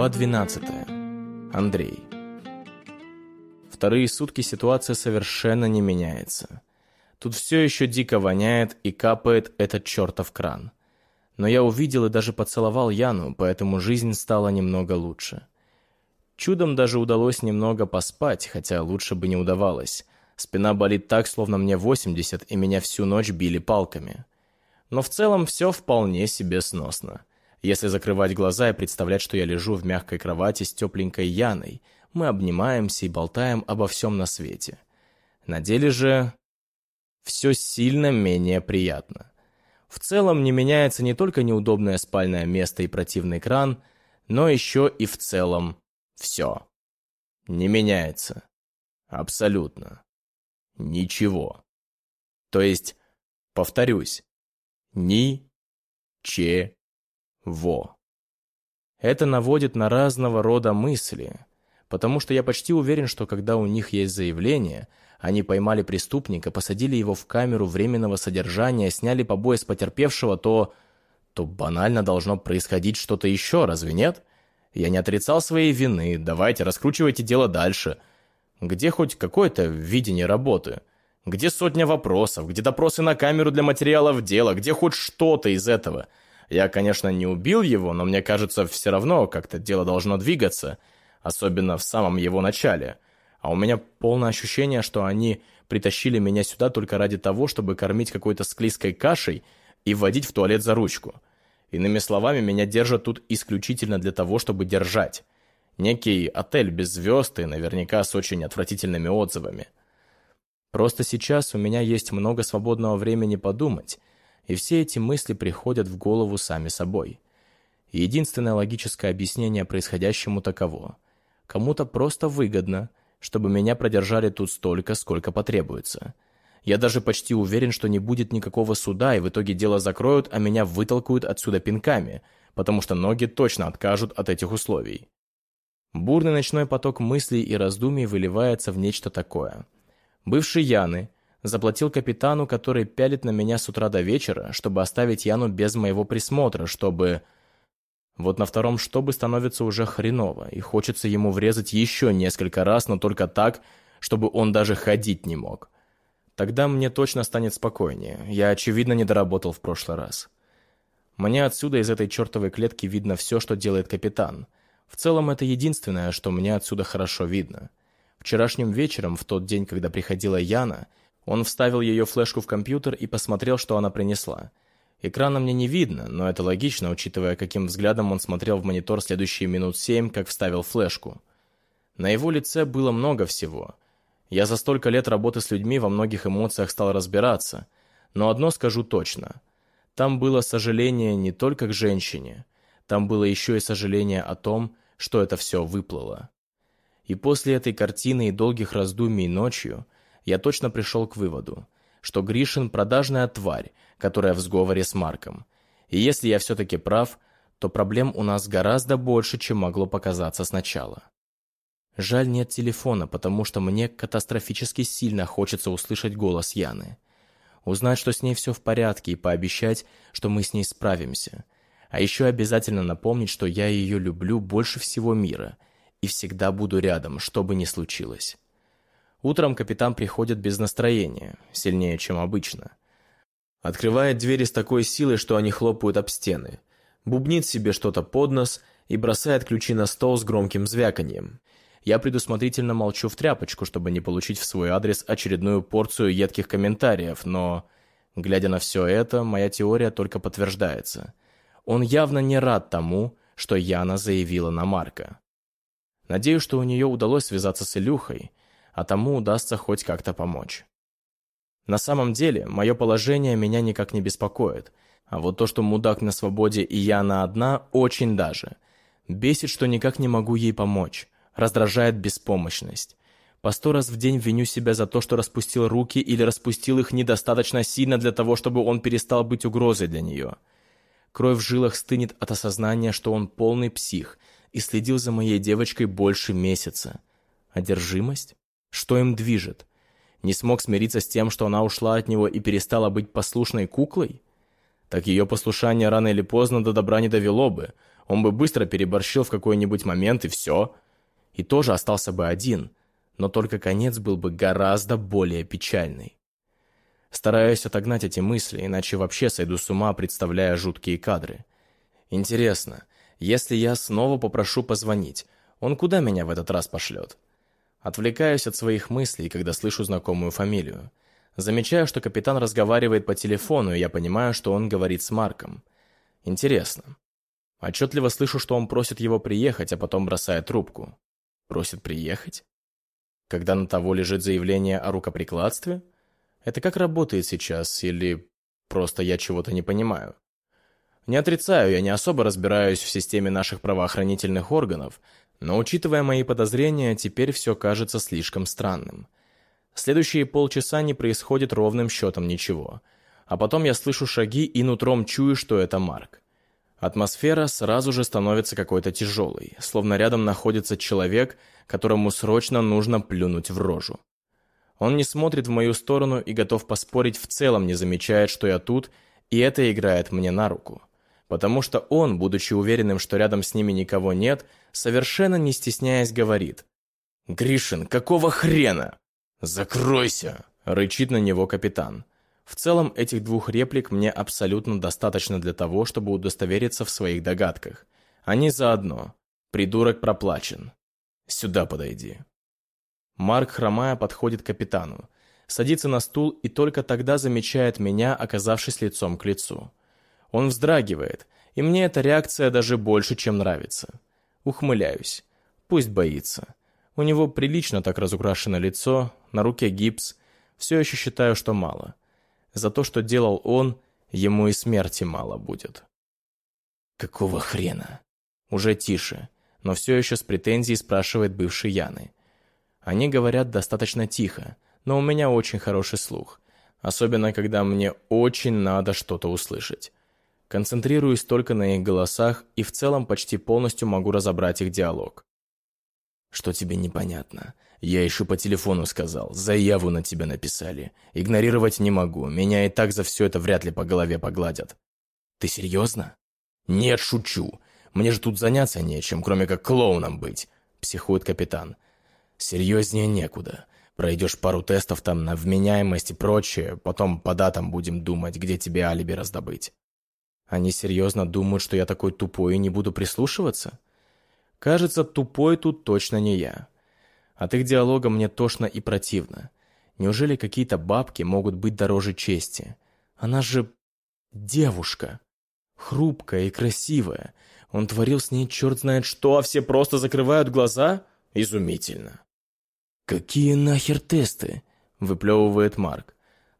Глава 12. Андрей. Вторые сутки ситуация совершенно не меняется. Тут все еще дико воняет и капает этот чертов кран. Но я увидел и даже поцеловал Яну, поэтому жизнь стала немного лучше. Чудом даже удалось немного поспать, хотя лучше бы не удавалось. Спина болит так, словно мне 80, и меня всю ночь били палками. Но в целом все вполне себе сносно. Если закрывать глаза и представлять, что я лежу в мягкой кровати с тепленькой Яной, мы обнимаемся и болтаем обо всем на свете. На деле же все сильно менее приятно. В целом не меняется не только неудобное спальное место и противный кран, но еще и в целом все. Не меняется. Абсолютно. Ничего. То есть, повторюсь, ни-че во. Это наводит на разного рода мысли, потому что я почти уверен, что когда у них есть заявление, они поймали преступника, посадили его в камеру временного содержания, сняли побои с потерпевшего, то... то банально должно происходить что-то еще, разве нет? Я не отрицал своей вины, давайте, раскручивайте дело дальше. Где хоть какое-то видение работы? Где сотня вопросов? Где допросы на камеру для материалов дела? Где хоть что-то из этого? Я, конечно, не убил его, но мне кажется, все равно как-то дело должно двигаться, особенно в самом его начале. А у меня полное ощущение, что они притащили меня сюда только ради того, чтобы кормить какой-то склизкой кашей и вводить в туалет за ручку. Иными словами, меня держат тут исключительно для того, чтобы держать. Некий отель без звезд и наверняка с очень отвратительными отзывами. Просто сейчас у меня есть много свободного времени подумать, и все эти мысли приходят в голову сами собой. единственное логическое объяснение происходящему таково. Кому-то просто выгодно, чтобы меня продержали тут столько, сколько потребуется. Я даже почти уверен, что не будет никакого суда, и в итоге дело закроют, а меня вытолкают отсюда пинками, потому что ноги точно откажут от этих условий. Бурный ночной поток мыслей и раздумий выливается в нечто такое. Бывший Яны – Заплатил капитану, который пялит на меня с утра до вечера, чтобы оставить Яну без моего присмотра, чтобы... Вот на втором «чтобы» становится уже хреново, и хочется ему врезать еще несколько раз, но только так, чтобы он даже ходить не мог. Тогда мне точно станет спокойнее. Я, очевидно, не доработал в прошлый раз. Мне отсюда из этой чертовой клетки видно все, что делает капитан. В целом, это единственное, что мне отсюда хорошо видно. Вчерашним вечером, в тот день, когда приходила Яна, он вставил ее флешку в компьютер и посмотрел, что она принесла. Экрана мне не видно, но это логично, учитывая, каким взглядом он смотрел в монитор следующие минут семь, как вставил флешку. На его лице было много всего. Я за столько лет работы с людьми во многих эмоциях стал разбираться. Но одно скажу точно. Там было сожаление не только к женщине. Там было еще и сожаление о том, что это все выплыло. И после этой картины и долгих раздумий ночью – я точно пришел к выводу, что Гришин – продажная тварь, которая в сговоре с Марком. И если я все-таки прав, то проблем у нас гораздо больше, чем могло показаться сначала. Жаль, нет телефона, потому что мне катастрофически сильно хочется услышать голос Яны. Узнать, что с ней все в порядке, и пообещать, что мы с ней справимся. А еще обязательно напомнить, что я ее люблю больше всего мира и всегда буду рядом, что бы ни случилось. Утром капитан приходит без настроения, сильнее, чем обычно. Открывает двери с такой силой, что они хлопают об стены. Бубнит себе что-то под нос и бросает ключи на стол с громким звяканьем. Я предусмотрительно молчу в тряпочку, чтобы не получить в свой адрес очередную порцию едких комментариев, но, глядя на все это, моя теория только подтверждается. Он явно не рад тому, что Яна заявила на Марка. Надеюсь, что у нее удалось связаться с Илюхой, а тому удастся хоть как-то помочь. На самом деле, мое положение меня никак не беспокоит, а вот то, что мудак на свободе и я на одна, очень даже. Бесит, что никак не могу ей помочь, раздражает беспомощность. По сто раз в день виню себя за то, что распустил руки или распустил их недостаточно сильно для того, чтобы он перестал быть угрозой для нее. Кровь в жилах стынет от осознания, что он полный псих и следил за моей девочкой больше месяца. Одержимость? Что им движет? Не смог смириться с тем, что она ушла от него и перестала быть послушной куклой? так ее послушание рано или поздно до добра не довело бы. Он бы быстро переборщил в какой-нибудь момент, и все. И тоже остался бы один, но только конец был бы гораздо более печальный. Стараюсь отогнать эти мысли, иначе вообще сойду с ума, представляя жуткие кадры. Интересно, если я снова попрошу позвонить, он куда меня в этот раз пошлет? Отвлекаюсь от своих мыслей, когда слышу знакомую фамилию. Замечаю, что капитан разговаривает по телефону, и я понимаю, что он говорит с Марком. Интересно. Отчетливо слышу, что он просит его приехать, а потом бросает трубку. Просит приехать? Когда на того лежит заявление о рукоприкладстве? Это как работает сейчас, или просто я чего-то не понимаю? Не отрицаю, я не особо разбираюсь в системе наших правоохранительных органов, но учитывая мои подозрения, теперь все кажется слишком странным. Следующие полчаса не происходит ровным счетом ничего. А потом я слышу шаги и нутром чую, что это Марк. Атмосфера сразу же становится какой-то тяжелой, словно рядом находится человек, которому срочно нужно плюнуть в рожу. Он не смотрит в мою сторону и готов поспорить в целом не замечает, что я тут, и это играет мне на руку. Потому что он, будучи уверенным, что рядом с ними никого нет, совершенно не стесняясь говорит. «Гришин, какого хрена?» «Закройся!» – рычит на него капитан. В целом, этих двух реплик мне абсолютно достаточно для того, чтобы удостовериться в своих догадках. Они заодно. Придурок проплачен. Сюда подойди. Марк, хромая, подходит к капитану. Садится на стул и только тогда замечает меня, оказавшись лицом к лицу. Он вздрагивает, и мне эта реакция даже больше, чем нравится. Ухмыляюсь. Пусть боится. У него прилично так разукрашено лицо, на руке гипс. Все еще считаю, что мало. За то, что делал он, ему и смерти мало будет. «Какого хрена?» Уже тише, но все еще с претензией спрашивает бывший Яны. Они говорят достаточно тихо, но у меня очень хороший слух. Особенно, когда мне очень надо что-то услышать. Концентрируюсь только на их голосах и в целом почти полностью могу разобрать их диалог. «Что тебе непонятно? Я еще по телефону сказал, заяву на тебя написали. Игнорировать не могу, меня и так за все это вряд ли по голове погладят». «Ты серьезно?» «Нет, шучу. Мне же тут заняться нечем, кроме как клоуном быть», — психует капитан. «Серьезнее некуда. Пройдешь пару тестов там на вменяемость и прочее, потом по датам будем думать, где тебе алиби раздобыть». «Они серьезно думают, что я такой тупой и не буду прислушиваться?» Кажется, тупой тут точно не я. От их диалога мне тошно и противно. Неужели какие-то бабки могут быть дороже чести? Она же девушка. Хрупкая и красивая. Он творил с ней черт знает что, а все просто закрывают глаза? Изумительно. «Какие нахер тесты?» – выплевывает Марк.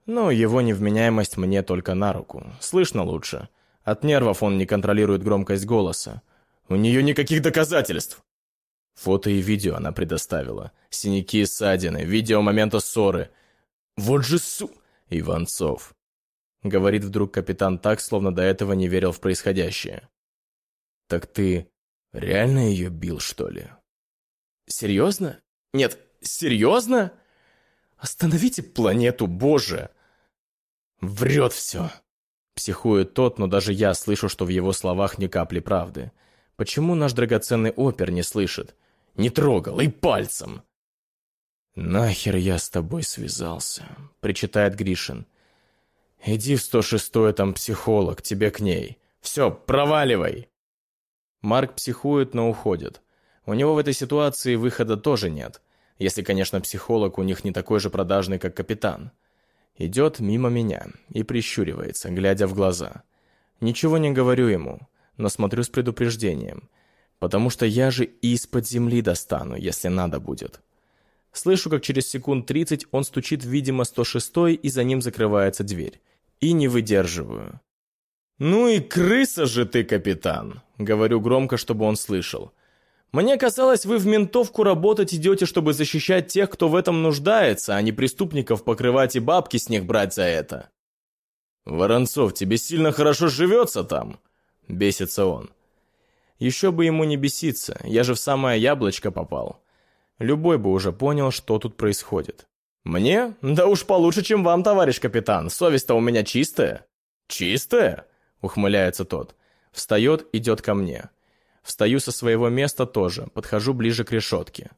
Но его невменяемость мне только на руку. Слышно лучше. От нервов он не контролирует громкость голоса. У нее никаких доказательств. Фото и видео она предоставила. Синяки и ссадины, видео момента ссоры. Вот же су... Иванцов. Говорит вдруг капитан так, словно до этого не верил в происходящее. Так ты реально ее бил, что ли? Серьезно? Нет, серьезно? Остановите планету, боже! Врет все. Психует тот, но даже я слышу, что в его словах ни капли правды. Почему наш драгоценный опер не слышит? Не трогал и пальцем. «Нахер я с тобой связался?» — причитает Гришин. «Иди в 106-й, там психолог, тебе к ней. Все, проваливай!» Марк психует, но уходит. У него в этой ситуации выхода тоже нет. Если, конечно, психолог у них не такой же продажный, как капитан. Идет мимо меня и прищуривается, глядя в глаза. Ничего не говорю ему но смотрю с предупреждением, потому что я же из-под земли достану, если надо будет. Слышу, как через секунд 30 он стучит, видимо, 106 и за ним закрывается дверь. И не выдерживаю. «Ну и крыса же ты, капитан!» Говорю громко, чтобы он слышал. «Мне казалось, вы в ментовку работать идете, чтобы защищать тех, кто в этом нуждается, а не преступников покрывать и бабки с них брать за это». «Воронцов, тебе сильно хорошо живется там?» Бесится он. Еще бы ему не беситься, я же в самое яблочко попал. Любой бы уже понял, что тут происходит. Мне? Да уж получше, чем вам, товарищ капитан. Совесть-то у меня чистая. Чистая? — ухмыляется тот. Встает, идет ко мне. Встаю со своего места тоже, подхожу ближе к решетке.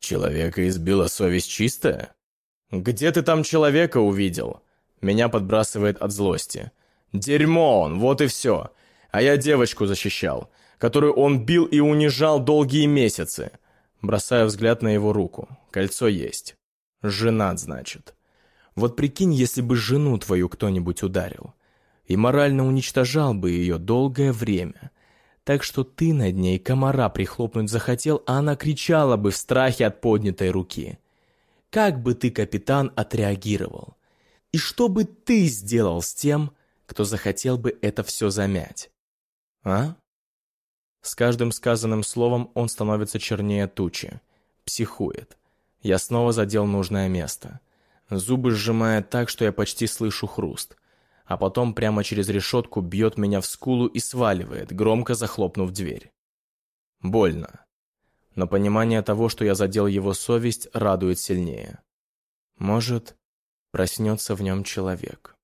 «Человека избила совесть чистая?» «Где ты там человека увидел?» Меня подбрасывает от злости. «Дерьмо он, вот и все. А я девочку защищал, которую он бил и унижал долгие месяцы». Бросаю взгляд на его руку. Кольцо есть. Женат, значит. Вот прикинь, если бы жену твою кто-нибудь ударил. И морально уничтожал бы ее долгое время. Так что ты над ней комара прихлопнуть захотел, а она кричала бы в страхе от поднятой руки. Как бы ты, капитан, отреагировал? И что бы ты сделал с тем, кто захотел бы это все замять? А? С каждым сказанным словом он становится чернее тучи. Психует. Я снова задел нужное место. Зубы сжимает так, что я почти слышу хруст. А потом прямо через решетку бьет меня в скулу и сваливает, громко захлопнув дверь. Больно. Но понимание того, что я задел его совесть, радует сильнее. Может, проснется в нем человек.